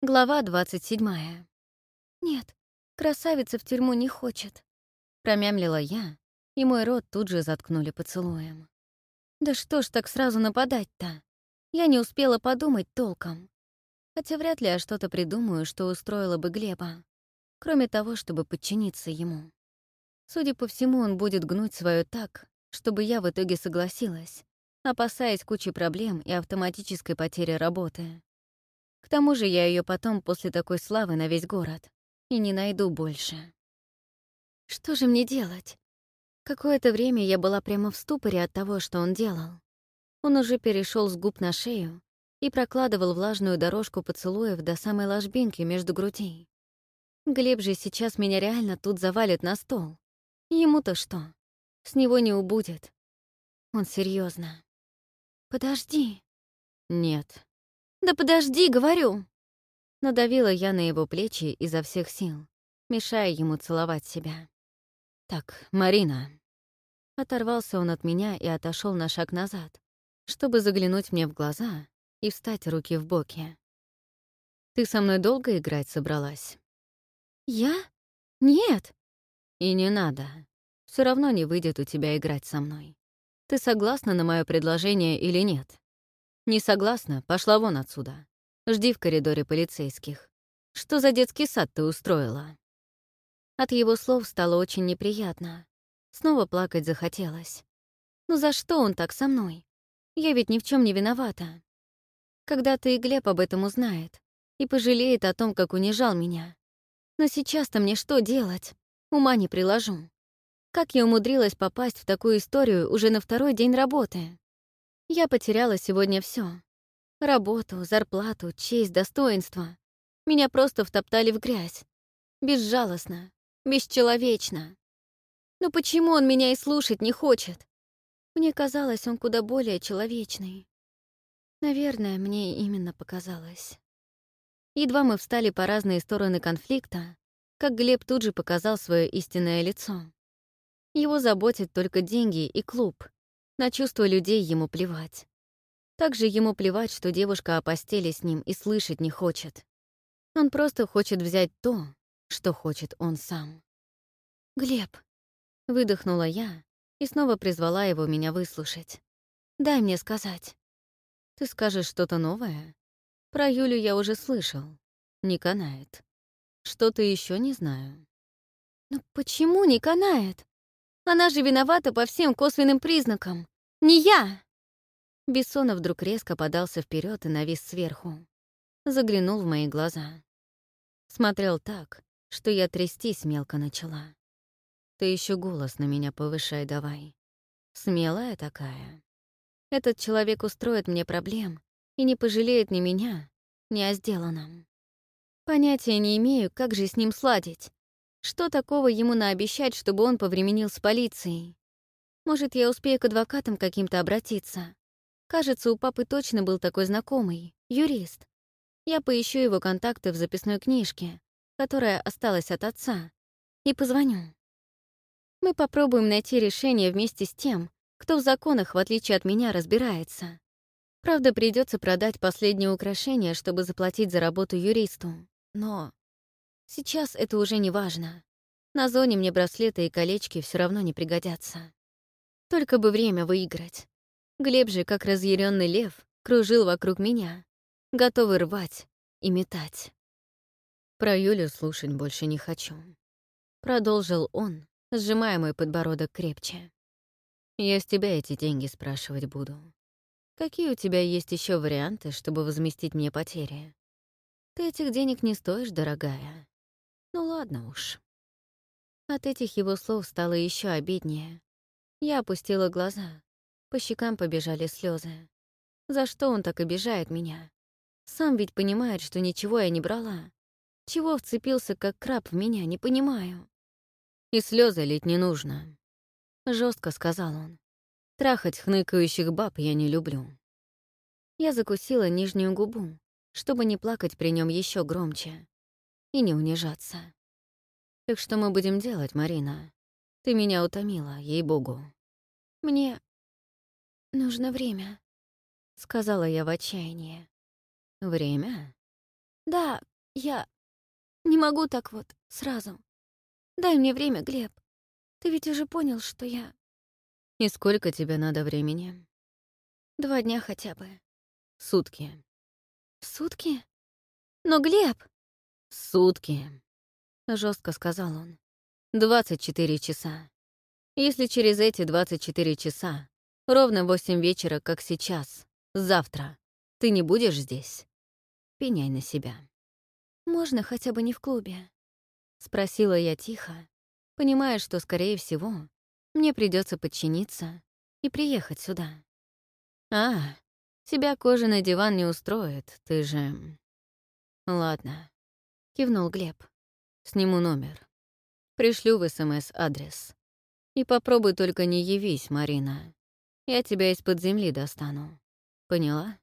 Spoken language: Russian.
Глава 27. «Нет, красавица в тюрьму не хочет», — промямлила я, и мой рот тут же заткнули поцелуем. «Да что ж так сразу нападать-то? Я не успела подумать толком. Хотя вряд ли я что-то придумаю, что устроило бы Глеба, кроме того, чтобы подчиниться ему. Судя по всему, он будет гнуть свое так, чтобы я в итоге согласилась, опасаясь кучи проблем и автоматической потери работы. К тому же я ее потом после такой славы на весь город и не найду больше. Что же мне делать? Какое-то время я была прямо в ступоре от того, что он делал. Он уже перешел с губ на шею и прокладывал влажную дорожку поцелуев до самой ложбинки между грудей. Глеб же сейчас меня реально тут завалит на стол. Ему-то что? С него не убудет. Он серьезно. «Подожди». «Нет», «Да подожди, говорю!» Надавила я на его плечи изо всех сил, мешая ему целовать себя. «Так, Марина...» Оторвался он от меня и отошел на шаг назад, чтобы заглянуть мне в глаза и встать руки в боки. «Ты со мной долго играть собралась?» «Я? Нет!» «И не надо. Все равно не выйдет у тебя играть со мной. Ты согласна на мое предложение или нет?» «Не согласна? Пошла вон отсюда. Жди в коридоре полицейских. Что за детский сад ты устроила?» От его слов стало очень неприятно. Снова плакать захотелось. «Ну за что он так со мной? Я ведь ни в чем не виновата. Когда-то и Глеб об этом узнает и пожалеет о том, как унижал меня. Но сейчас-то мне что делать? Ума не приложу. Как я умудрилась попасть в такую историю уже на второй день работы? Я потеряла сегодня все: Работу, зарплату, честь, достоинство. Меня просто втоптали в грязь. Безжалостно, бесчеловечно. Но почему он меня и слушать не хочет? Мне казалось, он куда более человечный. Наверное, мне именно показалось. Едва мы встали по разные стороны конфликта, как Глеб тут же показал свое истинное лицо. Его заботят только деньги и клуб, на чувства людей ему плевать. Также ему плевать, что девушка о постели с ним и слышать не хочет. Он просто хочет взять то, что хочет он сам. «Глеб», — выдохнула я и снова призвала его меня выслушать. «Дай мне сказать». «Ты скажешь что-то новое? Про Юлю я уже слышал. Не канает. Что-то еще не знаю». «Но почему не канает?» Она же виновата по всем косвенным признакам. Не я!» Бессонов вдруг резко подался вперед и навис сверху. Заглянул в мои глаза. Смотрел так, что я трястись мелко начала. Ты еще голос на меня повышай давай. Смелая такая. Этот человек устроит мне проблем и не пожалеет ни меня, ни о сделанном. Понятия не имею, как же с ним сладить. Что такого ему наобещать, чтобы он повременил с полицией? Может, я успею к адвокатам каким-то обратиться? Кажется, у папы точно был такой знакомый, юрист. Я поищу его контакты в записной книжке, которая осталась от отца, и позвоню. Мы попробуем найти решение вместе с тем, кто в законах, в отличие от меня, разбирается. Правда, придется продать последнее украшение, чтобы заплатить за работу юристу. Но Сейчас это уже не важно. На зоне мне браслеты и колечки все равно не пригодятся. Только бы время выиграть. Глеб же, как разъяренный лев, кружил вокруг меня, готовый рвать и метать. Про Юлю слушать больше не хочу. Продолжил он, сжимая мой подбородок крепче. Я с тебя эти деньги спрашивать буду. Какие у тебя есть еще варианты, чтобы возместить мне потери? Ты этих денег не стоишь, дорогая. Ладно уж. От этих его слов стало еще обиднее. Я опустила глаза. По щекам побежали слезы. За что он так обижает меня? Сам ведь понимает, что ничего я не брала. Чего вцепился, как краб в меня, не понимаю. И слезы лить не нужно. Жестко сказал он. Трахать хныкающих баб я не люблю. Я закусила нижнюю губу, чтобы не плакать при нем еще громче и не унижаться. Так что мы будем делать, Марина? Ты меня утомила, ей-богу. Мне нужно время, — сказала я в отчаянии. Время? Да, Я не могу так вот, сразу. Дай мне время, Глеб. Ты ведь уже понял, что я... И сколько тебе надо времени? Два дня хотя бы. Сутки. Сутки? Но, Глеб... Сутки, жестко сказал он. Двадцать четыре часа. Если через эти двадцать четыре часа, ровно восемь вечера, как сейчас, завтра, ты не будешь здесь, пеняй на себя. Можно хотя бы не в клубе? Спросила я тихо, понимая, что, скорее всего, мне придется подчиниться и приехать сюда. А, тебя кожаный диван не устроит, ты же... Ладно, кивнул Глеб. Сниму номер. Пришлю в СМС адрес. И попробуй только не явись, Марина. Я тебя из-под земли достану. Поняла?